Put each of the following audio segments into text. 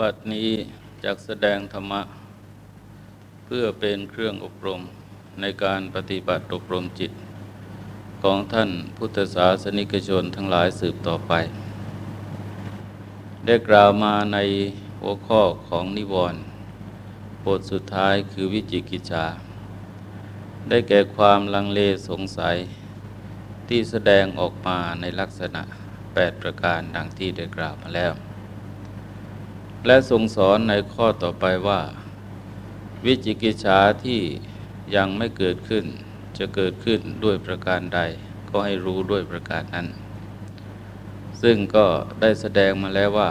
บัดนี้จากแสดงธรรมะ เพื่อเป็นเครื่องอบรมในการปฏิบัติอบรมจิต ของท่านพุทธศาสนิกชนทั้งหลายสืบต่อไป ได้กล่าวมาในหัวข้อของนิวรณ์บทสุดท้ายคือวิจิกิจาได้แก่ความลังเลสงสัย ที่แสดงออกมาในลักษณะ 8 ประการดังที่ได้กล่าวมาแล้ว และทรงสอนในข้อต่อไปว่า วิจิกิจฉาที่ยังไม่เกิดขึ้น จะเกิดขึ้นด้วยประการใด ก็ให้รู้ด้วยประการนั้น ซึ่งก็ได้แสดงมาแล้วว่า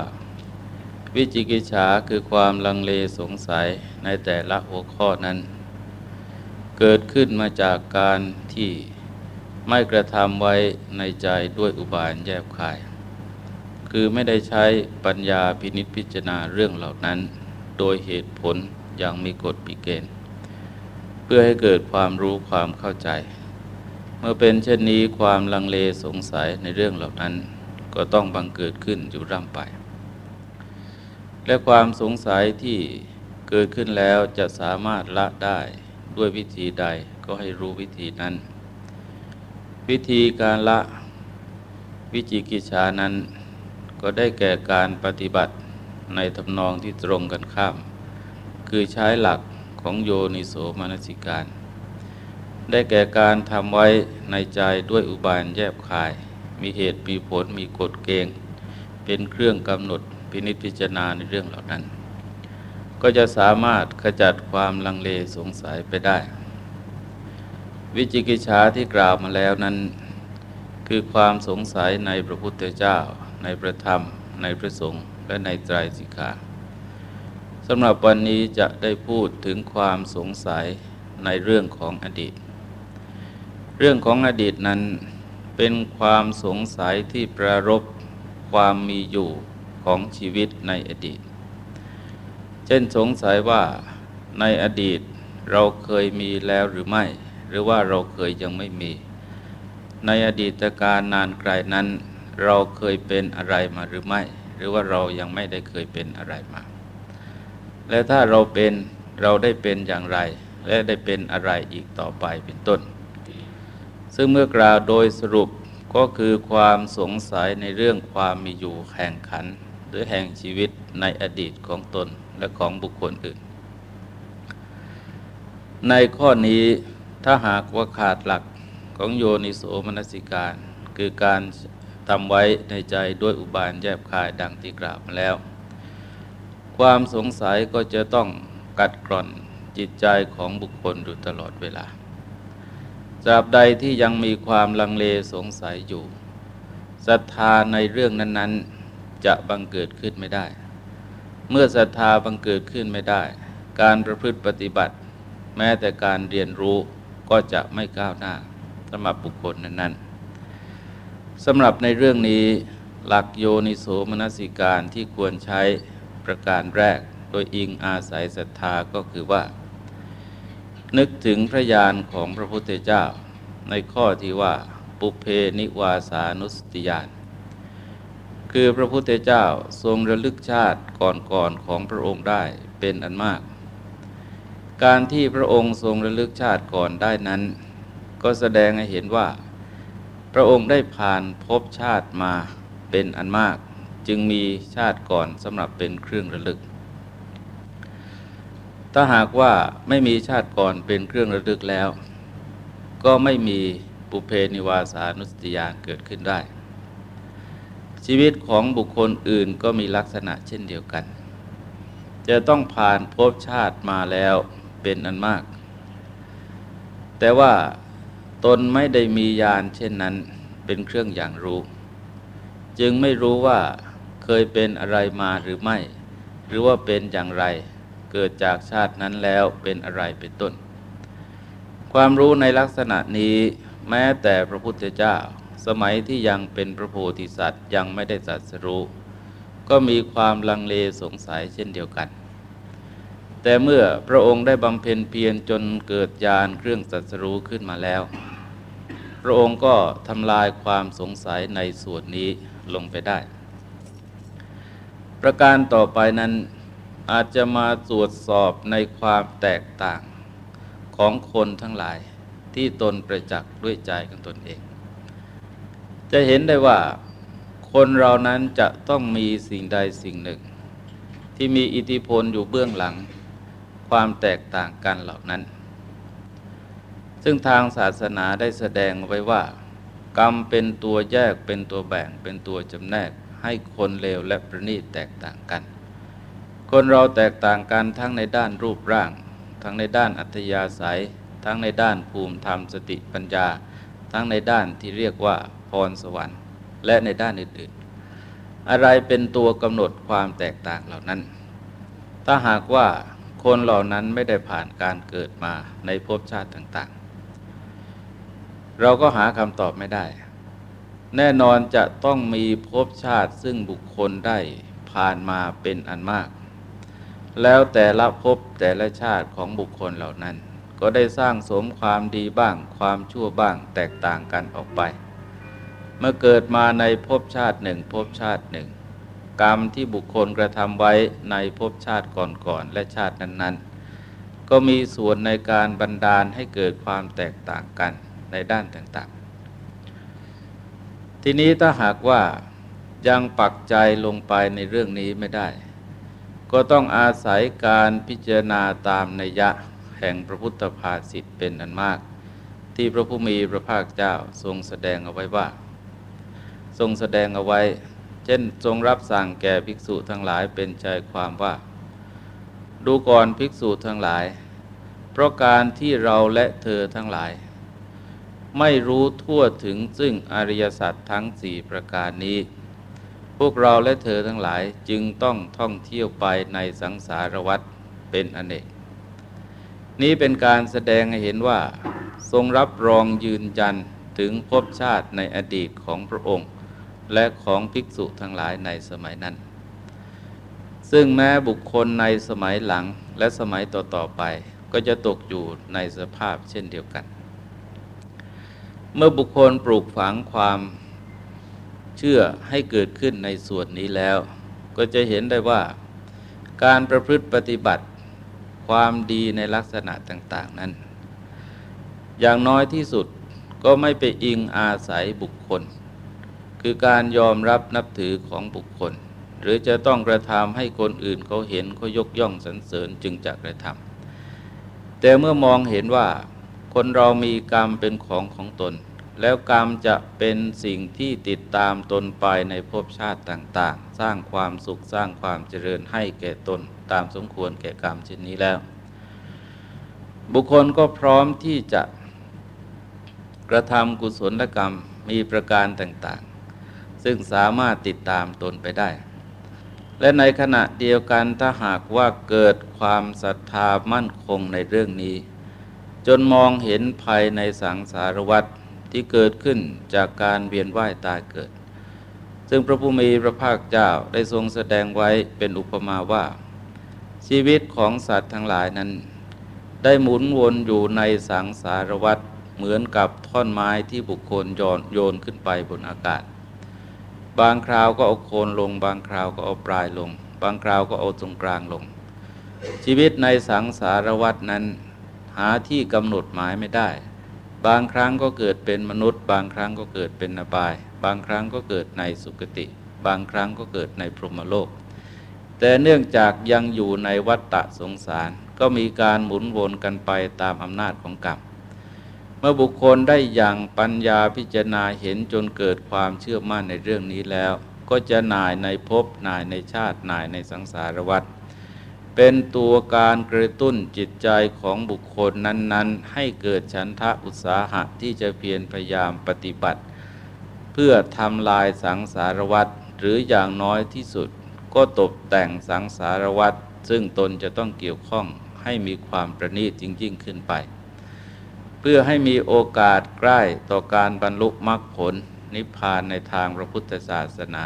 วิจิกิจฉาคือความลังเลสงสัยในแต่ละหัวข้อนั้น เกิดขึ้นมาจากการที่ไม่กระทำไว้ในใจด้วยอุบายแยบคาย คือไม่ได้ใช้ปัญญาพินิษพิจารณาเรื่องเหล่านั้น โดยเหตุผลอย่างมีกฎปีเกณฑ์ เพื่อให้เกิดความรู้ความเข้าใจ เมื่อเป็นเช่นนี้ความลังเลสงสัยในเรื่องเหล่านั้น ก็ต้องบังเกิดขึ้นอยู่ร่ำไป และความสงสัยที่เกิดขึ้นแล้วจะสามารถละได้ด้วยวิธีใดก็ให้รู้วิธีนั้น วิธีการละวิจิกิจฉานั้น ก็ได้แก่การปฏิบัติในทำนองที่ตรงกันข้าม คือใช้หลักของโยนิโสมนสิการ ได้แก่การทำไว้ในใจด้วยอุบายแยบคาย มีเหตุมีผลมีกฎเกณฑ์เป็นเครื่องกำหนดพินิจพิจารณาในเรื่องเหล่านั้น ก็จะสามารถขจัดความลังเลสงสัยไปได้ วิจิกิจฉาที่กล่าวมาแล้วนั้น คือความสงสัยในพระพุทธเจ้า ในพระธรรม ในพระสงฆ์และในไตรสิกขาสำหรับวันนี้จะได้พูดถึงความสงสัยในเรื่องของอดีต เรื่องของอดีตนั้นเป็นความสงสัยที่ประรบความมีอยู่ของชีวิตในอดีต เช่นสงสัยว่าในอดีตเราเคยมีแล้วหรือไม่ หรือว่าเราเคยยังไม่มี ในอดีตการนานไกลนั้น เราเคยเป็นอะไรมาหรือไม่ หรือว่าเรายังไม่ได้เคยเป็นอะไรมา และถ้าเราเป็นเราได้เป็นอย่างไร และได้เป็นอะไรอีกต่อไปเป็นต้น ซึ่งเมื่อกล่าวโดยสรุปก็คือความสงสัยในเรื่องความมีอยู่แห่งขัน หรือแห่งชีวิตในอดีตของตนและของบุคคลอื่น ในข้อนี้ถ้าหากว่าขาดหลักของโยนิโสมนสิการ คือการ ทำไว้ในใจด้วยอุบายแยบคายดังที่กล่าวมาแล้ว ความสงสัยก็จะต้องกัดกร่อนจิตใจของบุคคลอยู่ตลอดเวลาตราบใดที่ยังมีความลังเลสงสัยอยู่ศรัทธาในเรื่องนั้น ๆ จะบังเกิดขึ้นไม่ได้ เมื่อศรัทธาบังเกิดขึ้นไม่ได้ การประพฤติปฏิบัติ แม้แต่การเรียนรู้ก็จะไม่ก้าวหน้าสำหรับบุคคลนั้นๆ สำหรับในเรื่องนี้หลักโยนิโสมนสิการที่ควรใช้ประการแรก โดยอิงอาศัยศรัทธาก็คือว่า นึกถึงพระญาณของพระพุทธเจ้า ในข้อที่ว่าปุเพนิวาสานุสติญาณคือพระพุทธเจ้าทรงระลึกชาติก่อนๆของพระองค์ได้เป็นอันมาก การที่พระองค์ทรงระลึกชาติก่อนได้นั้น ก็แสดงให้เห็นว่า พระองค์ได้ผ่านพบชาติมาเป็นอันมาก จึงมีชาติก่อนสำหรับเป็นเครื่องระลึก ถ้าหากว่าไม่มีชาติก่อนเป็นเครื่องระลึกแล้ว ก็ไม่มีปุเพนิวาสานุสติยานเกิดขึ้นได้ ชีวิตของบุคคลอื่นก็มีลักษณะเช่นเดียวกัน จะต้องผ่านพบชาติมาแล้วเป็นอันมาก แต่ว่า ตนไม่ได้มียานเช่นนั้นเป็นเครื่องอย่างรู้ จึงไม่รู้ว่าเคยเป็นอะไรมาหรือไม่ หรือว่าเป็นอย่างไร เกิดจากชาตินั้นแล้วเป็นอะไรเป็นต้น ความรู้ในลักษณะนี้แม้แต่พระพุทธเจ้า สมัยที่ยังเป็นพระโพธิสัตว์ยังไม่ได้สัตสรู้ก็มีความลังเลสงสัยเช่นเดียวกัน แต่เมื่อพระองค์ได้บำเพ็ญเพียรจนเกิดญาณเครื่องสัตสรู้ขึ้นมาแล้ว พระองค์ก็ทำลายความสงสัยในส่วนนี้ลงไปได้ ประการต่อไปนั้นอาจจะมาตรวจสอบในความแตกต่างของคนทั้งหลายที่ตนประจักษ์ด้วยใจของตนเอง จะเห็นได้ว่าคนเรานั้นจะต้องมีสิ่งใดสิ่งหนึ่ง ที่มีอิทธิพลอยู่เบื้องหลัง ความแตกต่างกันเหล่านั้น ซึ่งทางศาสนาได้แสดงไว้ว่า กรรมเป็นตัวแยกเป็นตัวแบ่งเป็นตัวจำแนกให้คนเลวและประณีตแตกต่างกัน คนเราแตกต่างกันทั้งในด้านรูปร่าง ทั้งในด้านอัธยาศัย ทั้งในด้านภูมิธรรมสติปัญญา ทั้งในด้านที่เรียกว่าพรสวรรค์ และในด้านอื่นๆ อะไรเป็นตัวกำหนดความแตกต่างเหล่านั้น ถ้าหากว่าคนเหล่านั้นไม่ได้ผ่านการเกิดมาในภพชาติต่างๆ เราก็หาคำตอบไม่ได้ แน่นอนจะต้องมีภพชาติซึ่งบุคคลได้ผ่านมาเป็นอันมาก แล้วแต่ละภพแต่ละชาติของบุคคลเหล่านั้น ก็ได้สร้างสมความดีบ้าง ความชั่วบ้างแตกต่างกันออกไป เมื่อเกิดมาในภพชาติหนึ่งภพชาติหนึ่ง กรรมที่บุคคลกระทำไว้ในภพชาติก่อนๆและชาตินั้นๆ ก็มีส่วนในการบันดาลให้เกิดความแตกต่างกัน ในด้านต่างๆ ทีนี้ถ้าหากว่ายังปักใจลงไปในเรื่องนี้ไม่ได้ ก็ต้องอาศัยการพิจารณาตามนัยยะแห่งพระพุทธภาษิตเป็นอันมาก ที่พระผู้มีพระภาคเจ้าทรงแสดงเอาไว้ว่า ทรงแสดงเอาไว้ เช่นทรงรับสั่งแก่ภิกษุทั้งหลายเป็นใจความว่า ดูก่อนภิกษุทั้งหลาย เพราะการที่เราและเธอทั้งหลาย ไม่รู้ทั่วถึงซึ่งอริยสัจทั้งสี่ประการนี้ พวกเราและเธอทั้งหลายจึงต้องท่องเที่ยวไปในสังสารวัฏเป็นอเนก นี้เป็นการแสดงให้เห็นว่า ทรงรับรองยืนยันถึงภพชาติในอดีตของพระองค์ และของภิกษุทั้งหลายในสมัยนั้น ซึ่งแม้บุคคลในสมัยหลังและสมัยต่อๆไปก็จะตกอยู่ในสภาพเช่นเดียวกัน เมื่อบุคคลปลูกฝังความเชื่อให้เกิดขึ้นในส่วนนี้แล้ว ก็จะเห็นได้ว่า การประพฤติปฏิบัติความดีในลักษณะต่าง ๆ นั้น อย่างน้อยที่สุดก็ไม่ไปอิงอาศัยบุคคล คือการยอมรับนับถือของบุคคล หรือจะต้องกระทำให้คนอื่นเขาเห็นเขายกย่องสรรเสริญจึงจะกระทำแต่เมื่อมองเห็นว่า คนเรามีกรรมเป็นของของตน แล้วกรรมจะเป็นสิ่งที่ติดตามตนไปในภพชาติต่างๆ สร้างความสุขสร้างความเจริญให้แก่ตน ตามสมควรแก่กรรมเช่นนี้แล้ว บุคคลก็พร้อมที่จะกระทำกุศลกรรมมีประการต่างๆ ซึ่งสามารถติดตามตนไปได้ และในขณะเดียวกันถ้าหากว่าเกิดความศรัทธามั่นคงในเรื่องนี้ จนมองเห็นภัยในสังสารวัฏที่เกิดขึ้นจากการเวียนว่ายตายเกิด ซึ่งพระผู้มีพระภาคเจ้าได้ทรงแสดงไว้เป็นอุปมาว่า ชีวิตของสัตว์ทั้งหลายนั้น ได้หมุนวนอยู่ในสังสารวัฏเหมือนกับท่อนไม้ที่บุคคลโยนโยนขึ้นไปบนอากาศ บางคราวก็เอาโคนลง บางคราวก็เอาปลายลง บางคราวก็เอาตรงกลางลง ชีวิตในสังสารวัตนั้น หาที่กำหนดหมายไม่ได้ บางครั้งก็เกิดเป็นมนุษย์ บางครั้งก็เกิดเป็นนบาย บางครั้งก็เกิดในสุคติ บางครั้งก็เกิดในพรหมโลก แต่เนื่องจากยังอยู่ในวัฏฏะสงสารก็มีการหมุนวนกันไปตามอำนาจของกรรมเมื่อบุคคลได้อย่างปัญญาพิจารณาเห็นจนเกิดความเชื่อมั่นในเรื่องนี้แล้ว ก็จะนายในภพนายในชาตินายในสังสารวัฏ เป็นตัวการกระตุ้นจิตใจของบุคคลนั้น ๆ ให้เกิดฉันทะอุตสาหะที่จะเพียรพยายามปฏิบัติ เพื่อทำลายสังสารวัฏหรืออย่างน้อยที่สุด ก็ตกแต่งสังสารวัฏซึ่งตนจะต้องเกี่ยวข้องให้มีความประณีตจยิ่งๆขึ้นไป เพื่อให้มีโอกาสใกล้ต่อการบรรลุมรรคผลนิพพานในทางพระพุทธศาสนา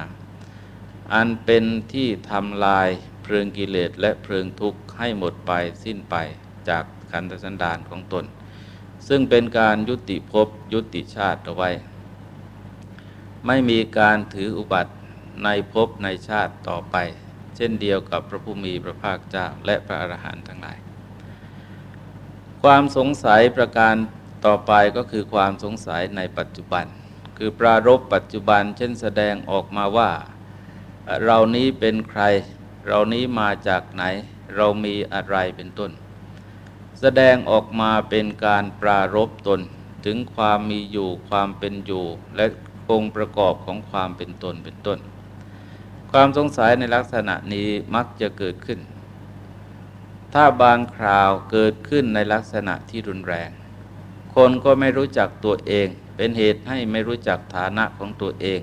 อันเป็นที่ทำลายเพลิงกิเลสและเพลิงทุกข์ให้หมดไปสิ้นไปจากขันธสันดานของตน ซึ่งเป็นการยุติภพยุติชาติเอาไว้ ไม่มีการถืออุบัติในภพในชาติต่อไป เช่นเดียวกับพระผู้มีพระภาคเจ้าและพระอรหันต์ทั้งหลาย ความสงสัยประการต่อไปก็คือความสงสัยในปัจจุบัน คือปรารบปัจจุบัน เช่นแสดงออกมาว่า เรานี้เป็นใคร เรานี้มาจากไหน เรามีอะไรเป็นต้น แสดงออกมาเป็นการปรารบตนถึงความมีอยู่ความเป็นอยู่ และองค์ประกอบของความเป็นตนเป็นต้น ความสงสัยในลักษณะนี้มักจะเกิดขึ้น ถ้าบางคราวเกิดขึ้นในลักษณะที่รุนแรง คนก็ไม่รู้จักตัวเอง เป็นเหตุให้ไม่รู้จักฐานะของตัวเอง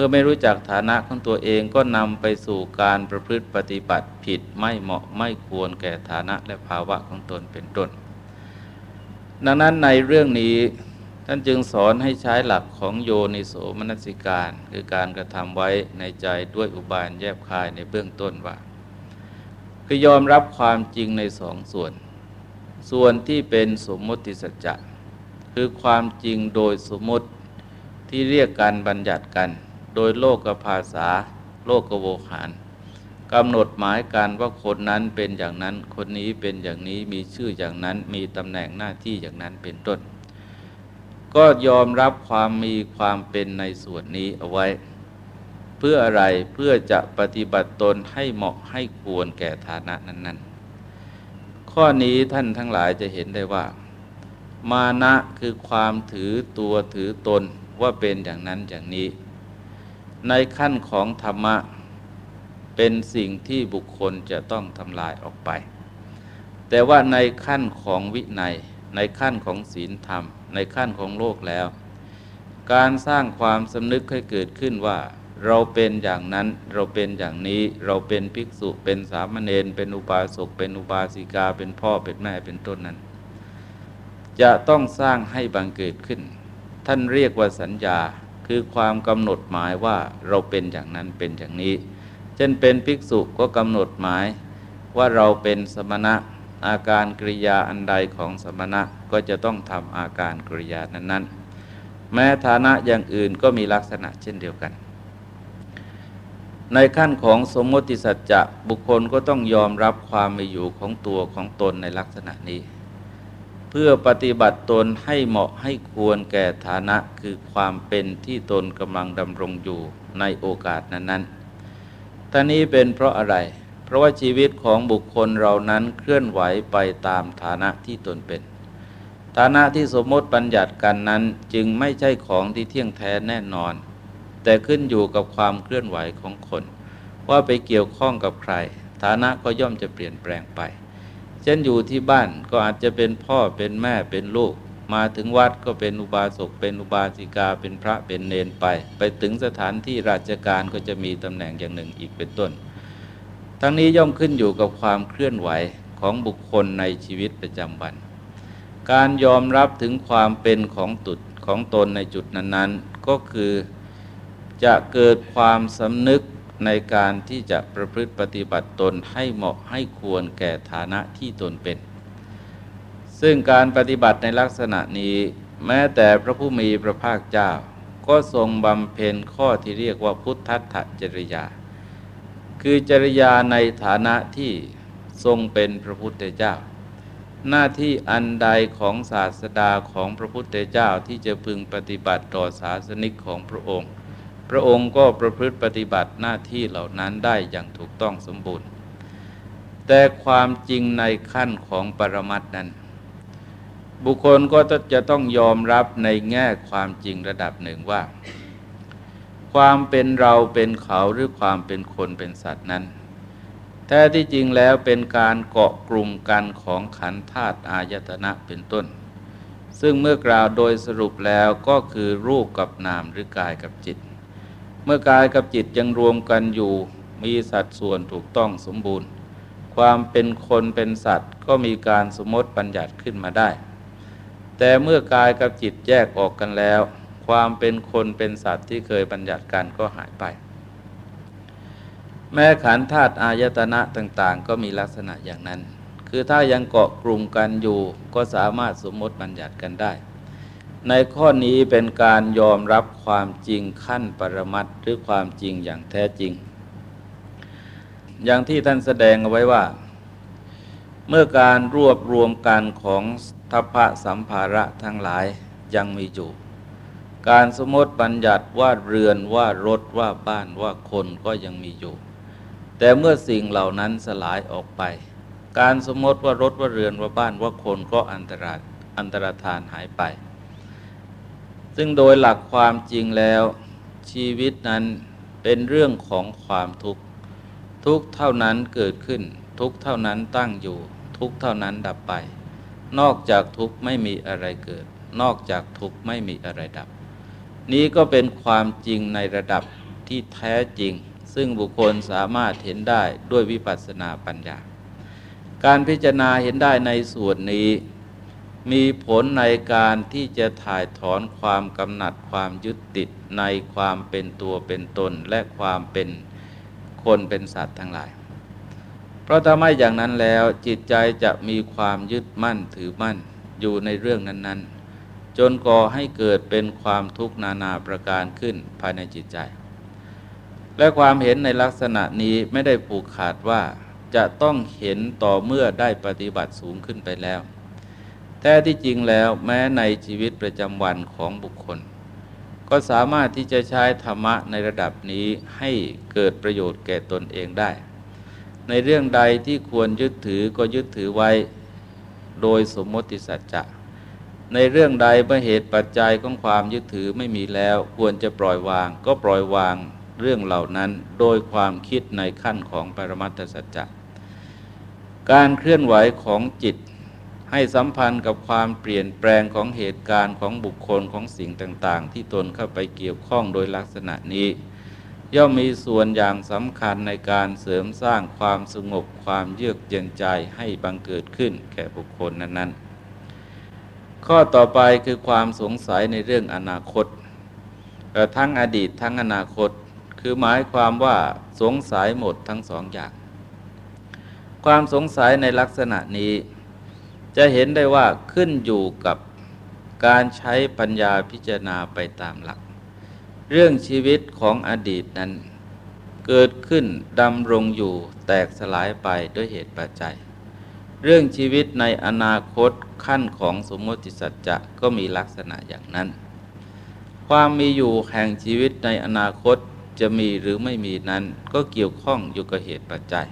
มื่อไม่รู้จักฐานะของตัวเองก็นำไปสู่การประพฤติปฏิบัติผิดไม่เหมาะไม่ควรแก่ฐานะและภาวะของตนเป็นต้น ดังนั้นในเรื่องนี้ท่านจึงสอนให้ใช้หลักของโยนิโสมนสิการ คือการกระทำไว้ในใจด้วยอุบายแยบคายในเบื้องต้นว่า คือยอมรับความจริงในสองส่วน ส่วนที่เป็นสมมติสัจจะคือความจริงโดยสมมติที่เรียกการบัญญัติกัน โดยโลกภาษา โลกโวหารกำหนดหมายการว่าคนนั้นเป็นอย่างนั้น คนนี้เป็นอย่างนี้มีชื่ออย่างนั้น มีตำแหน่งหน้าที่อย่างนั้นเป็นต้น ก็ยอมรับความมีความเป็นในส่วนนี้เอาไว้ เพื่ออะไรเพื่อจะปฏิบัติตนให้เหมาะให้ควรแก่ฐานะนั้น ๆ ข้อนี้ท่านทั้งหลายจะเห็นได้ว่า มานะคือความถือตัวถือตนว่าเป็นอย่างนั้นอย่างนี้ ในขั้นของธรรมะ เป็นสิ่งที่บุคคลจะต้องทำลายออกไป แต่ว่าในขั้นของวินัย ในขั้นของศีลธรรม ในขั้นของโลกแล้ว การสร้างความสำนึกให้เกิดขึ้นว่า เราเป็นอย่างนั้นเราเป็นอย่างนี้เราเป็นภิกษุเป็นสามเณรเป็นอุบาสกเป็นอุบาสิกาเป็นพ่อเป็นแม่เป็นต้นนั้น จะต้องสร้างให้บังเกิดขึ้น ท่านเรียกว่าสัญญา คือความกำหนดหมายว่าเราเป็นอย่างนั้นเป็นอย่างนี้ เช่นเป็นภิกษุก็กำหนดหมายว่าเราเป็นสมณะอาการกริยาอันใดของสมณะก็จะต้องทำอาการกริยานั้น ๆ แม้ฐานะอย่างอื่นก็มีลักษณะเช่นเดียวกัน ในขั้นของสมมติสัจจะบุคคลก็ต้องยอมรับความมีอยู่ของตัวของตนในลักษณะนี้ เพื่อปฏิบัติตนให้เหมาะให้ควรแก่ฐานะคือความเป็นที่ตนกำลังดำรงอยู่ในโอกาสนั้นๆท่านี้เป็นเพราะอะไร เพราะว่าชีวิตของบุคคลเรานั้นเคลื่อนไหวไปตามฐานะที่ตนเป็น ฐานะที่สมมติบัญญัติกันนั้นจึงไม่ใช่ของที่เที่ยงแท้แน่นอน แต่ขึ้นอยู่กับความเคลื่อนไหวของคน ว่าไปเกี่ยวข้องกับใคร ฐานะก็ย่อมจะเปลี่ยนแปลงไป เช่นอยู่ที่บ้านก็อาจจะเป็นพ่อเป็นแม่เป็นลูก มาถึงวัดก็เป็นอุบาสกเป็นอุบาสิกาเป็นพระเป็นเนนไป ไปถึงสถานที่ราชการก็จะมีตำแหน่งอย่างหนึ่งอีกเป็นต้น ทั้งนี้ย่อมขึ้นอยู่กับความเคลื่อนไหวของบุคคลในชีวิตประจำวัน การยอมรับถึงความเป็นของตุดของตนในจุดนั้นๆ ก็คือจะเกิดความสำนึก ในการที่จะประพฤติปฏิบัติตนให้เหมาะให้ควรแก่ฐานะที่ตนเป็น ซึ่งการปฏิบัติในลักษณะนี้ แม้แต่พระผู้มีพระภาคเจ้า ก็ทรงบำเพ็ญข้อที่เรียกว่าพุทธัตถจริยา คือจริยาในฐานะที่ทรงเป็นพระพุทธเจ้า หน้าที่อันใดของศาสดาของพระพุทธเจ้าที่จะพึงปฏิบัติต่อศาสนิกของพระองค์ พระองค์ก็ประพฤติปฏิบัติหน้าที่เหล่านั้นได้อย่างถูกต้องสมบูรณ์ แต่ความจริงในขั้นของปรมัตนั้น บุคคลก็จะต้องยอมรับในแง่ความจริงระดับหนึ่งว่า ความเป็นเราเป็นเขาหรือความเป็นคนเป็นสัตว์นั้น แท้ที่จริงแล้วเป็นการเกาะกลุ่มกันของขันธาตุอายตนะเป็นต้นซึ่งเมื่อกล่าวโดยสรุปแล้วก็คือรูปกับนามหรือกายกับจิต มื่อกายกับจิตยังรวมกันอยู่มีสัดส่วนถูกต้องสมบูรณ์ ความเป็นคนเป็นสัตว์ก็มีการสมมติบัญญัติขึ้นมาได้ แต่เมื่อกายกับจิตแยกออกกันแล้ว ความเป็นคนเป็นสัตว์ที่เคยบัญญัติกันก็หายไป แม้ขันธาตุอายตนะต่างๆ ก็มีลักษณะอย่างนั้น คือถ้ายังเกาะกลุ่มกันอยู่ก็สามารถสมมติบัญญัติกันได้ ในข้อนี้เป็นการยอมรับความจริงขั้นปรมัตหรือความจริงอย่างแท้จริง อย่างที่ท่านแสดงเอาไว้ว่า เมื่อการรวบรวมกันของทัพพะสัมภาระทั้งหลายยังมีอยู่การสมมติบัญญัติว่าเรือนว่ารถว่าบ้านว่าคนก็ยังมีอยู่ แต่เมื่อสิ่งเหล่านั้นสลายออกไป การสมมติว่ารถว่าเรือนว่าบ้านว่าคนก็อันตรายอันตรธานหายไป ซึ่งโดยหลักความจริงแล้วชีวิตนั้นเป็นเรื่องของความทุกข์ ทุกเท่านั้นเกิดขึ้น ทุกเท่านั้นตั้งอยู่ ทุกเท่านั้นดับไป นอกจากทุกไม่มีอะไรเกิด นอกจากทุกไม่มีอะไรดับ นี้ก็เป็นความจริงในระดับที่แท้จริง ซึ่งบุคคลสามารถเห็นได้ด้วยวิปัสสนาปัญญา การพิจารณาเห็นได้ในส่วนนี้ มีผลในการที่จะถ่ายถอนความกำหนัดความยึดติดในความเป็นตัวเป็นตนและความเป็นคนเป็นสัตว์ทั้งหลาย เพราะถ้าไม่อย่างนั้นแล้วจิตใจจะมีความยึดมั่นถือมั่นอยู่ในเรื่องนั้น ๆ จนก่อให้เกิดเป็นความทุกข์นานาประการขึ้นภายในจิตใจ และความเห็นในลักษณะนี้ไม่ได้ผูกขาดว่าจะต้องเห็นต่อเมื่อได้ปฏิบัติสูงขึ้นไปแล้ว แท้ที่จริงแล้วแม้ในชีวิตประจำวันของบุคคล ก็สามารถที่จะใช้ธรรมะในระดับนี้ให้เกิดประโยชน์แก่ตนเองได้ ในเรื่องใดที่ควรยึดถือก็ยึดถือไว้โดยสมมติสัจจะในเรื่องใดเมื่อเหตุปัจจัยของความยึดถือไม่มีแล้ว ควรจะปล่อยวาง ก็ปล่อยวางเรื่องเหล่านั้น โดยความคิดในขั้นของปรมัตถสัจจะการเคลื่อนไหวของจิต ให้สัมพันธ์กับความเปลี่ยนแปลงของเหตุการณ์ของบุคคลของสิ่งต่างๆ ที่ตนเข้าไปเกี่ยวข้องโดยลักษณะนี้ ย่อมมีส่วนอย่างสำคัญในการเสริมสร้างความสงบความเยือกเย็นใจให้บังเกิดขึ้นแก่บุคคลนั้นๆ ข้อต่อไปคือความสงสัยในเรื่องอนาคต ทั้งอดีตทั้งอนาคต คือหมายความว่าสงสัยหมดทั้งสองอย่าง ความสงสัยในลักษณะนี้ จะเห็นได้ว่าขึ้นอยู่กับการใช้ปัญญาพิจารณาไปตามหลัก เรื่องชีวิตของอดีตนั้น เกิดขึ้นดำรงอยู่แตกสลายไปด้วยเหตุปัจจัย เรื่องชีวิตในอนาคตขั้นของสมมติสัจจะก็มีลักษณะอย่างนั้น ความมีอยู่แห่งชีวิตในอนาคตจะมีหรือไม่มีนั้นก็เกี่ยวข้องอยู่กับเหตุปัจจัย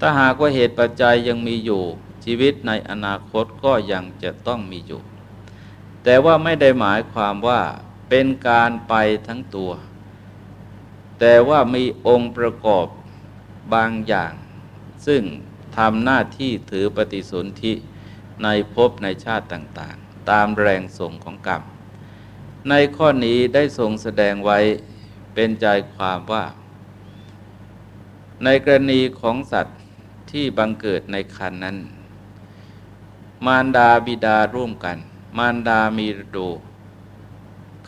ถ้าหากว่าเหตุปัจจัยยังมีอยู่ ชีวิตในอนาคตก็ยังจะต้องมีอยู่ แต่ว่าไม่ได้หมายความว่าเป็นการไปทั้งตัว แต่ว่ามีองค์ประกอบบางอย่าง ซึ่งทำหน้าที่ถือปฏิสนธิในภพในชาติต่างๆ ตามแรงส่งของกรรม ในข้อนี้ได้ทรงแสดงไว้เป็นใจความว่า ในกรณีของสัตว์ที่บังเกิดในคันนั้น มารดาบิดาร่วมกัน มารดามีโด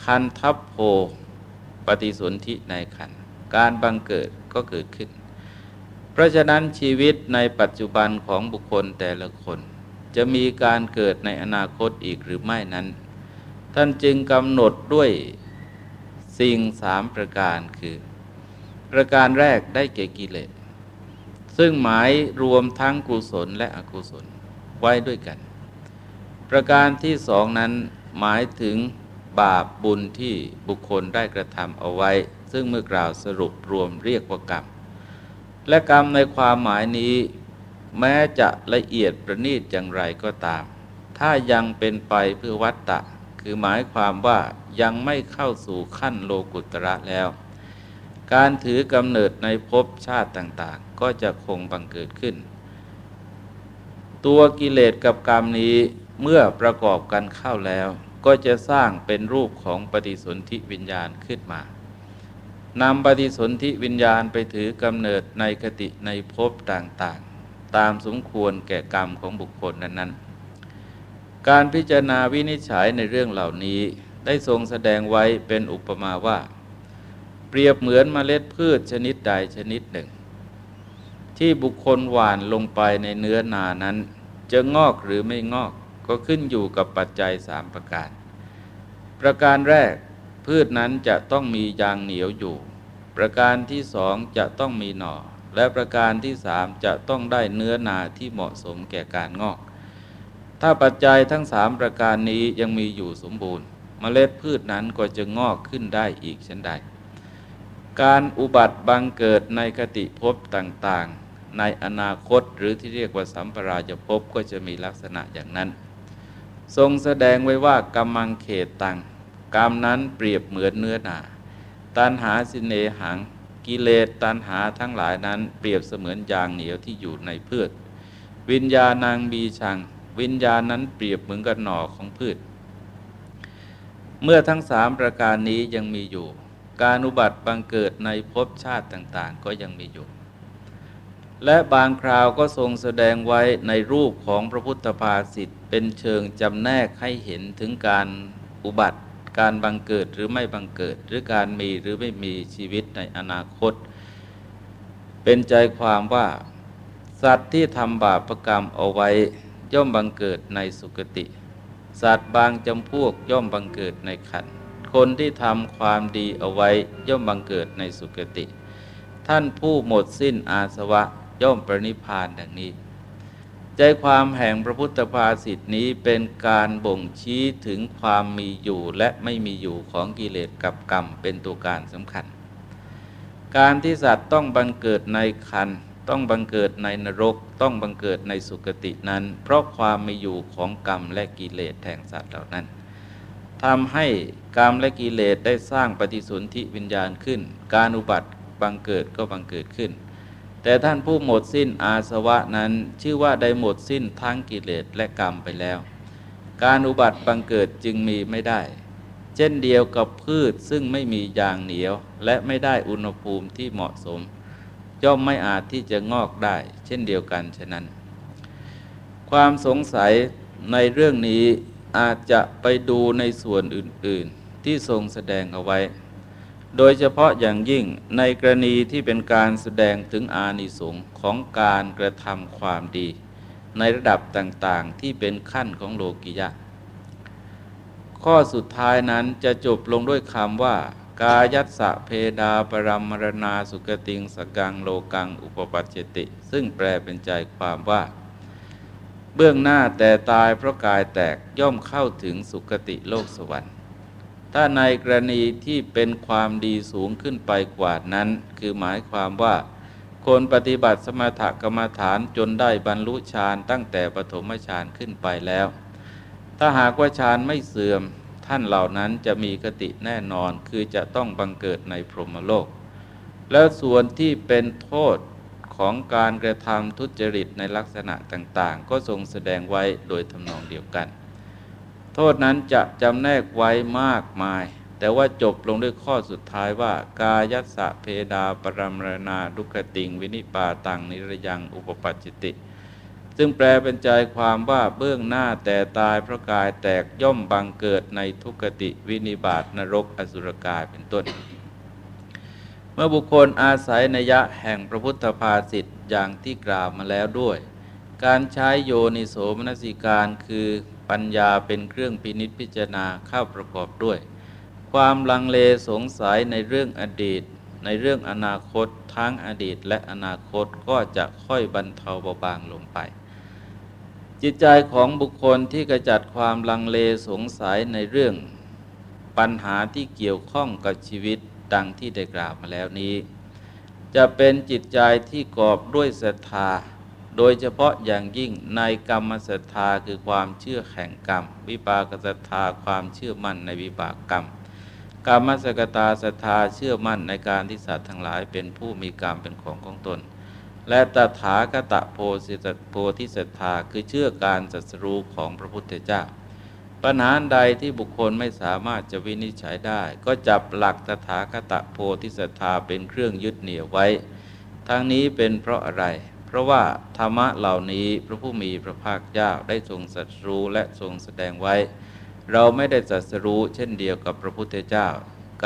คันทัพโพปฏิสนธิในคัน การบังเกิดก็เกิดขึ้น เพราะฉะนั้นชีวิตในปัจจุบันของบุคคลแต่ละคน จะมีการเกิดในอนาคตอีกหรือไม่นั้น ท่านจึงกำหนดด้วยสิ่งสามประการคือ ประการแรกได้เก่กิเลสซึ่งหมายรวมทั้งกุศลและอกุศล ไว้ด้วยกัน ประการที่สองนั้นหมายถึงบาปบุญที่บุคคลได้กระทำเอาไว้ ซึ่งเมื่อกล่าวสรุปรวมเรียกว่ากรรม และกรรมในความหมายนี้ แม้จะละเอียดประณีตอย่างไรก็ตาม ถ้ายังเป็นไปเพื่อวัตตะ คือหมายความว่ายังไม่เข้าสู่ขั้นโลกุตระแล้ว การถือกำเนิดในภพชาติต่างๆ ก็จะคงบังเกิดขึ้น ตัวกิเลสกับกรรมนี้เมื่อประกอบกันเข้าแล้ว ก็จะสร้างเป็นรูปของปฏิสนธิวิญญาณขึ้นมานำปฏิสนธิวิญญาณไปถือกำเนิดในคติในภพต่างๆ ตามสมควรแก่กรรมของบุคคลนั้นๆ การพิจารณาวินิจฉัยในเรื่องเหล่านี้ได้ทรงแสดงไว้เป็นอุปมาว่า เปรียบเหมือนมเมล็ดพืชชนิดใดชนิดหนึ่ง ที่บุคคลหวานลงไปในเนื้อนานั้น จะงอกหรือไม่งอกก็ขึ้นอยู่กับปัจจัยสามประการ ประการแรกพืชนั้นจะต้องมียางเหนียวอยู่ ประการที่สองจะต้องมีหน่อ และประการที่สามจะต้องได้เนื้อนาที่เหมาะสมแก่การงอก ถ้าปัจจัยทั้งสามประการนี้ยังมีอยู่สมบูรณ์ เมล็ดพืชนั้นก็จะงอกขึ้นได้อีกเช่นใด การอุบัติบังเกิดในคติภพต่าง ในอนาคตหรือที่เรียกว่าสัมปราชภพบก็จะมีลักษณะอย่างนั้น ทรงแสดงไว้ว่ากำมังเขตตังกรรมนั้นเปรียบเหมือนเนื้อหนาตันหาสินเนหังกิเลสตันหาทั้งหลายนั้นเปรียบเสมือนยางเหนียวที่อยู่ในพืช วิญญาณังบีชัง วิญญาณนั้นเปรียบเหมือนกับหน่อของพืช เมื่อทั้งสามประการนี้ยังมีอยู่ การอุบัติบังเกิดในภพชาติต่างๆ ก็ยังมีอยู่ และบางคราวก็ทรงแสดงไว้ในรูปของพระพุทธภาษิตเป็นเชิงจำแนกให้เห็นถึงการอุบัติ การบังเกิดหรือไม่บังเกิด หรือการมีหรือไม่มีชีวิตในอนาคต เป็นใจความว่า สัตว์ที่ทำบาปรกรรมเอาไว้ย่อมบังเกิดในสุคติ สัตว์บางจำพวกย่อมบังเกิดในขันคนที่ทำความดีเอาไว้ย่อมบังเกิดในสุคติ ท่านผู้หมดสิ้นอาสวะ ย่อมประนิพพานดังนี้ ใจความแห่งพระพุทธภาษิตนี้เป็นการบ่งชี้ถึงความมีอยู่และไม่มีอยู่ของกิเลสกับกรรมเป็นตัวการสำคัญ การที่สัตว์ต้องบังเกิดในคันต้องบังเกิดในนรกต้องบังเกิดในสุคตินั้น เพราะความมีอยู่ของกรรมและกิเลสแห่งสัตว์เหล่านั้นทำให้กรรมและกิเลสได้สร้างปฏิสนธิวิญญาณขึ้น การอุบัติบังเกิดก็บังเกิดขึ้น แต่ท่านผู้หมดสิ้นอาสวะนั้นชื่อว่าได้หมดสิ้นทั้งกิเลสและกรรมไปแล้ว การอุบัติบังเกิดจึงมีไม่ได้ เช่นเดียวกับพืชซึ่งไม่มียางเหนียว และไม่ได้อุณหภูมิที่เหมาะสม ย่อมไม่อาจที่จะงอกได้ เช่นเดียวกันฉะนั้น ความสงสัยในเรื่องนี้อาจจะไปดูในส่วนอื่น ๆ ที่ทรงแสดงเอาไว้ โดยเฉพาะอย่างยิ่งในกรณีที่เป็นการแสดงถึงอานิสงส์ของการกระทำความดี ในระดับต่างๆที่เป็นขั้นของโลกิยะ ข้อสุดท้ายนั้นจะจบลงด้วยคำว่า กายัสสะเพดาปรมรณาสุกติงสกังโลกังอุปปัจเจติ ซึ่งแปลเป็นใจความว่า เบื้องหน้าแต่ตายเพราะกายแตกย่อมเข้าถึงสุคติโลกสวรรค์ ถ้าในกรณีที่เป็นความดีสูงขึ้นไปกว่านั้น คือหมายความว่า คนปฏิบัติสมถกรรมฐานจนได้บรรลุฌานตั้งแต่ปฐมฌานขึ้นไปแล้ว ถ้าหากว่าฌานไม่เสื่อม ท่านเหล่านั้นจะมีกติแน่นอนคือจะต้องบังเกิดในพรหมโลก แล้วส่วนที่เป็นโทษของการกระทำทุจริตในลักษณะต่าง ๆ ก็ทรงแสดงไว้โดยทำนองเดียวกัน ทษนั้นจะจำแนกไว้มากมาย แต่ว่าจบลงด้วยข้อสุดท้ายว่า กายัสะเพดาปรมรณาดุกติง วินิปาตังนิรยังอุปปัจจิติ ซึ่งแปลเป็นใจความว่าเบื้องหน้าแต่ตายเพราะกายแตกย่อมบังเกิดในทุกติวินิบาตนรกอสุรกายเป็นต้น เมื่อบุคคลอาศัยนยะแห่งพระพุทธภาษิตอย่างที่กล่าวมาแล้วด้วย การใช้โยนิโสมนสิการคือ ปัญญาเป็นเครื่องพินิษพิจารณาเข้าประกอบด้วย ความลังเลสงสัยในเรื่องอดีต ในเรื่องอนาคตทั้งอดีตและอนาคตก็จะค่อยบรรเทาเบาบางลงไป จิตใจของบุคคลที่กระจัดความลังเลสงสัยในเรื่องปัญหาที่เกี่ยวข้องกับชีวิตดังที่ได้กล่าวมาแล้วนี้ จะเป็นจิตใจที่กอบด้วยศรัทธา โดยเฉพาะอย่างยิ่งในกรรมศรัทธาคือความเชื่อแห่งกรรม วิปากศรัทธาความเชื่อมั่นในวิบากกรรม กรรมสกตาศรัทธาเชื่อมั่นในการที่สัตว์ทั้งหลายเป็นผู้มีกรรมเป็นของของตน และตถาคตโพสิตโพธิศรัทธาคือเชื่อการศัสรูของพระพุทธเจ้า ปัญหาใดที่บุคคลไม่สามารถจะวินิจฉัยได้ ก็จับหลักตถาคตโพธิศรัทธาเป็นเครื่องยึดเหนี่ยวไว้ ทั้งนี้เป็นเพราะอะไร เพราะว่าธรรมะเหล่านี้พระผู้มีพระภาคเจ้าได้ทรงสัตรู้และทรงแสดงไว้ เราไม่ได้สัตรู้เช่นเดียวกับพระพุทธเจ้า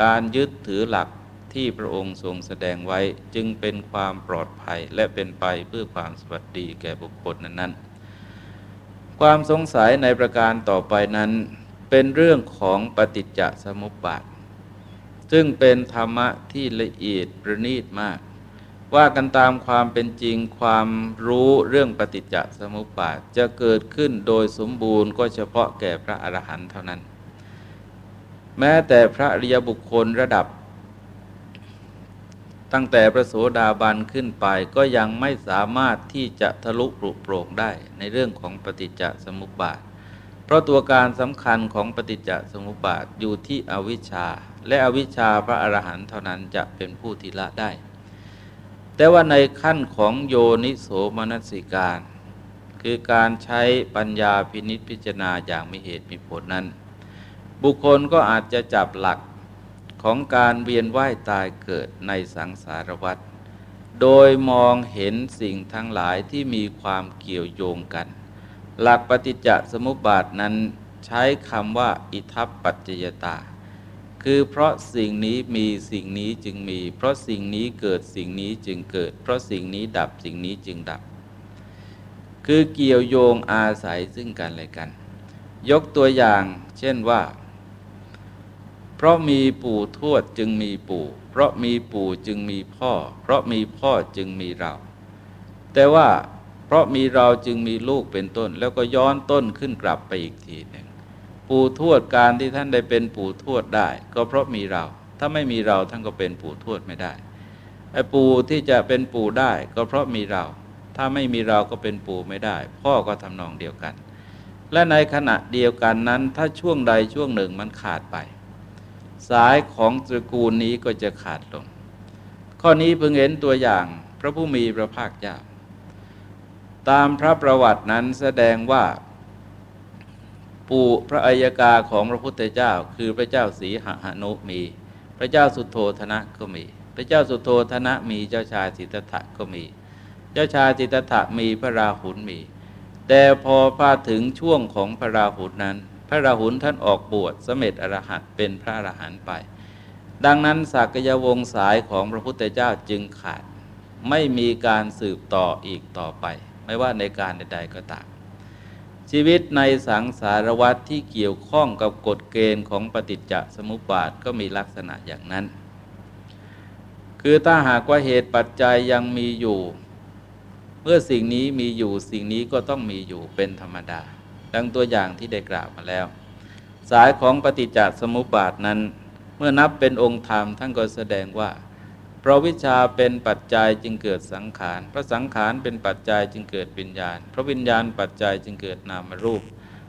การยึดถือหลักที่พระองค์ทรงแสดงไว้จึงเป็นความปลอดภัยและเป็นไปเพื่อความสวัสดีแก่บุคคลนั้นๆ ความสงสัยในประการต่อไปนั้น เป็นเรื่องของปฏิจจสมุปบาทซึ่งเป็นธรรมะที่ละเอียดประณีตมาก ว่ากันตามความเป็นจริงความรู้เรื่องปฏิจจสมุปบาทจะเกิดขึ้นโดยสมบูรณ์ก็เฉพาะแก่พระอรหันต์เท่านั้น แม้แต่พระริยบุคคลระดับ ตั้งแต่พระโสดาบันขึ้นไปก็ยังไม่สามารถที่จะทะลุปรุโปร่งได้ในเรื่องของปฏิจจสมุปบาท เพราะตัวการสำคัญของปฏิจจสมุปบาทอยู่ที่อวิชชา และอวิชชาพระอรหันต์เท่านั้นจะเป็นผู้ที่ละได้ แต่ว่าในขั้นของโยนิโสมนสิการ คือการใช้ปัญญาพินิษพิจารณาอย่างมีเหตุมีผลนั้น บุคคลก็อาจจะจับหลักของการเวียนว่ายตายเกิดในสังสารวัฏโดยมองเห็นสิ่งทั้งหลายที่มีความเกี่ยวโยงกัน หลักปฏิจจสมุปบาทนั้นใช้คำว่า อิทัปปัจจยตา คือเพราะสิ่งนี้มีสิ่งนี้จึงมี เพราะสิ่งนี้เกิดสิ่งนี้จึงเกิด เพราะสิ่งนี้ดับสิ่งนี้จึงดับ คือเกี่ยวโยงอาศัยซึ่งกันและกัน ยกตัวอย่าง เช่นว่า เพราะมีปู่ทวดจึงมีปู่ เพราะมีปู่จึงมีพ่อ เพราะมีพ่อจึงมีเรา แต่ว่าเพราะมีเราจึงมีลูกเป็นต้น แล้วก็ย้อนต้นขึ้นกลับไปอีกทีหนึ่ง ปู่ทวดการที่ท่านได้เป็นปู่ทวดได้ ก็เพราะมีเรา ถ้าไม่มีเราท่านก็เป็นปู่ทวดไม่ได้ไอ้ปู่ที่จะเป็นปู่ได้ ก็เพราะมีเรา ถ้าไม่มีเราก็เป็นปู่ไม่ได้ พ่อก็ทำนองเดียวกัน และในขณะเดียวกันนั้น ถ้าช่วงใดช่วงหนึ่งมันขาดไป สายของตระกูลนี้ก็จะขาดลง ข้อนี้เพิ่งเห็นตัวอย่างพระผู้มีพระภาคเจ้าตามพระประวัตินั้นแสดงว่า ปู่พระอัยกาของพระพุทธเจ้า คือพระเจ้าสีหหนุมี พระเจ้าสุโธธนะก็มี พระเจ้าสุโธธนะมีเจ้าชายสิทธัตถะก็มี เจ้าชายสิทธัตถะมีพระราหุลมี แต่พอพาถึงช่วงของพระราหุลนั้น พระราหุลท่านออกบวชสมเด็จอรหันต์เป็นพระอรหันต์ไป ดังนั้นสักยวงสายของพระพุทธเจ้าจึงขาด ไม่มีการสืบต่ออีกต่อไป ไม่ว่าในการใด ๆก็ตาม ชีวิตในสังสารวัฏที่เกี่ยวข้องกับกฎเกณฑ์ของปฏิจจสมุปบาทก็มีลักษณะอย่างนั้น คือถ้าหากว่าเหตุปัจจัยยังมีอยู่ เมื่อสิ่งนี้มีอยู่สิ่งนี้ก็ต้องมีอยู่เป็นธรรมดา ดังตัวอย่างที่ได้กล่าวมาแล้ว สายของปฏิจจสมุปบาทนั้น เมื่อนับเป็นองค์ธรรมท่านก็แสดงว่า เพราะวิชาเป็นปัจจัยจึงเกิดสังขาร เพราะสังขารเป็นปัจจัยจึงเกิดวิญญาณ เพราะวิญญาณปัจจัยจึงเกิดนามรูป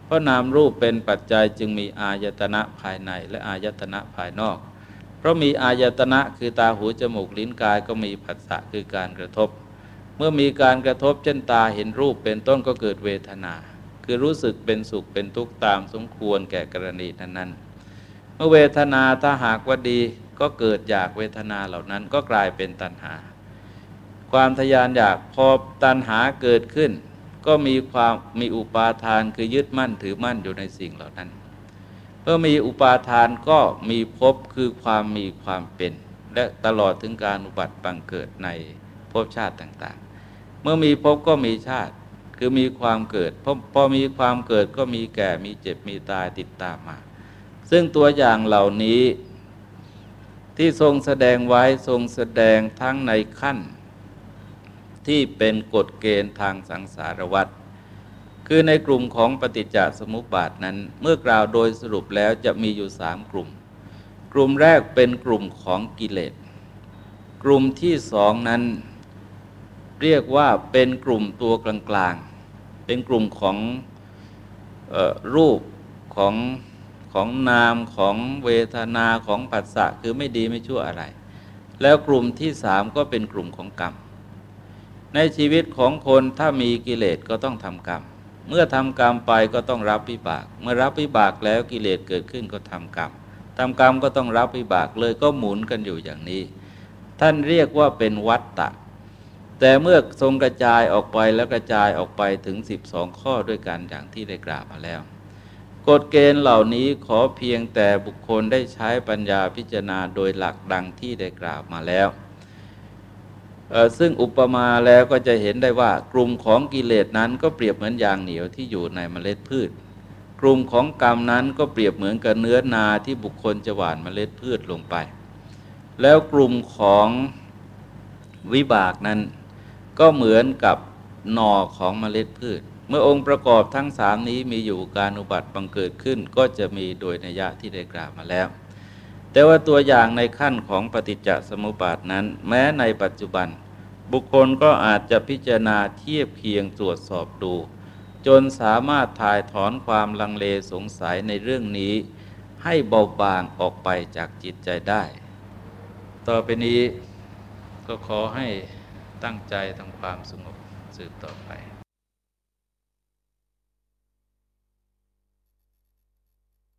เพราะนามรูปเป็นปัจจัยจึงมีอายตนะภายในและอายตนะภายนอก เพราะมีอายตนะคือตาหูจมูกลิ้นกายก็มีผัสสะคือการกระทบ เมื่อมีการกระทบเช่นตาเห็นรูปเป็นต้นก็เกิดเวทนา คือรู้สึกเป็นสุขเป็นทุกข์ตามสมควรแก่กรณีนั้นๆเมื่อเวทนาถ้าหากว่าดี ก็เกิดจากเวทนาเหล่านั้นก็กลายเป็นตัณหา ความทยานอยากพอตัณหาเกิดขึ้น ก็มีความมีอุปาทานคือยึดมั่นถือมั่นอยู่ในสิ่งเหล่านั้นเมื่อมีอุปาทานก็มีภพคือความมีความเป็น และตลอดถึงการอุบัติบังเกิดในภพชาติต่างๆ เมื่อมีภพก็มีชาติคือมีความเกิดพอพอมีความเกิดก็มีแก่มีเจ็บมีตายติดตามมา ซึ่งตัวอย่างเหล่านี้ ที่ทรงแสดงไว้ทรงแสดงทั้งในขั้น ที่เป็นกฎเกณฑ์ทางสังสารวัตรคือในกลุ่มของปฏิจจสมุปบาทนั้น เมื่อกล่าวโดยสรุปแล้วจะมีอยู่สามกลุ่ม กลุ่มแรกเป็นกลุ่มของกิเลส กลุ่มที่สองนั้น เรียกว่าเป็นกลุ่มตัวกลางๆ เป็นกลุ่มของออรูปของ ของนามของเวทนาของปัสสะคือไม่ดีไม่ชั่วอะไร แล้วกลุ่มที่สามก็เป็นกลุ่มของกรรม ในชีวิตของคนถ้ามีกิเลสก็ต้องทำกรรม เมื่อทำกรรมไปก็ต้องรับวิบาก เมื่อรับวิบากแล้วกิเลสเกิดขึ้นก็ทำกรรมทำกรรมก็ต้องรับวิบากเลยก็หมุนกันอยู่อย่างนี้ ท่านเรียกว่าเป็นวัตตะ แต่เมื่อทรงกระจายออกไปแล้วกระจายออกไปถึง 12 ข้อด้วยกันอย่างที่ได้กล่าวมาแล้ว กฎเกณฑ์เหล่านี้ขอเพียงแต่บุคคลได้ใช้ปัญญาพิจารณาโดยหลักดังที่ได้กล่าวมาแล้ว ซึ่งอุปมาแล้วก็จะเห็นได้ว่ากลุ่มของกิเลสนั้นก็เปรียบเหมือนยางเหนียวที่อยู่ในเมล็ดพืช กลุ่มของกรรมนั้นก็เปรียบเหมือนกับเนื้อนาที่บุคคลจะหว่านเมล็ดพืชลงไป แล้วกลุ่มของวิบากนั้นก็เหมือนกับหน่อของเมล็ดพืช เมื่อองค์ประกอบทั้งสามนี้มีอยู่การอุบัติบังเกิดขึ้นก็จะมีโดยนัยยะที่ได้กล่าวมาแล้ว แต่ว่าตัวอย่างในขั้นของปฏิจจสมุปบาทนั้น แม้ในปัจจุบัน บุคคลก็อาจจะพิจารณาเทียบเคียงตรวจสอบดู จนสามารถถ่ายถอนความลังเลสงสัยในเรื่องนี้ ให้เบาบางออกไปจากจิตใจได้ ต่อไปนี้ก็ขอให้ตั้งใจทำความสงบสืบต่อไป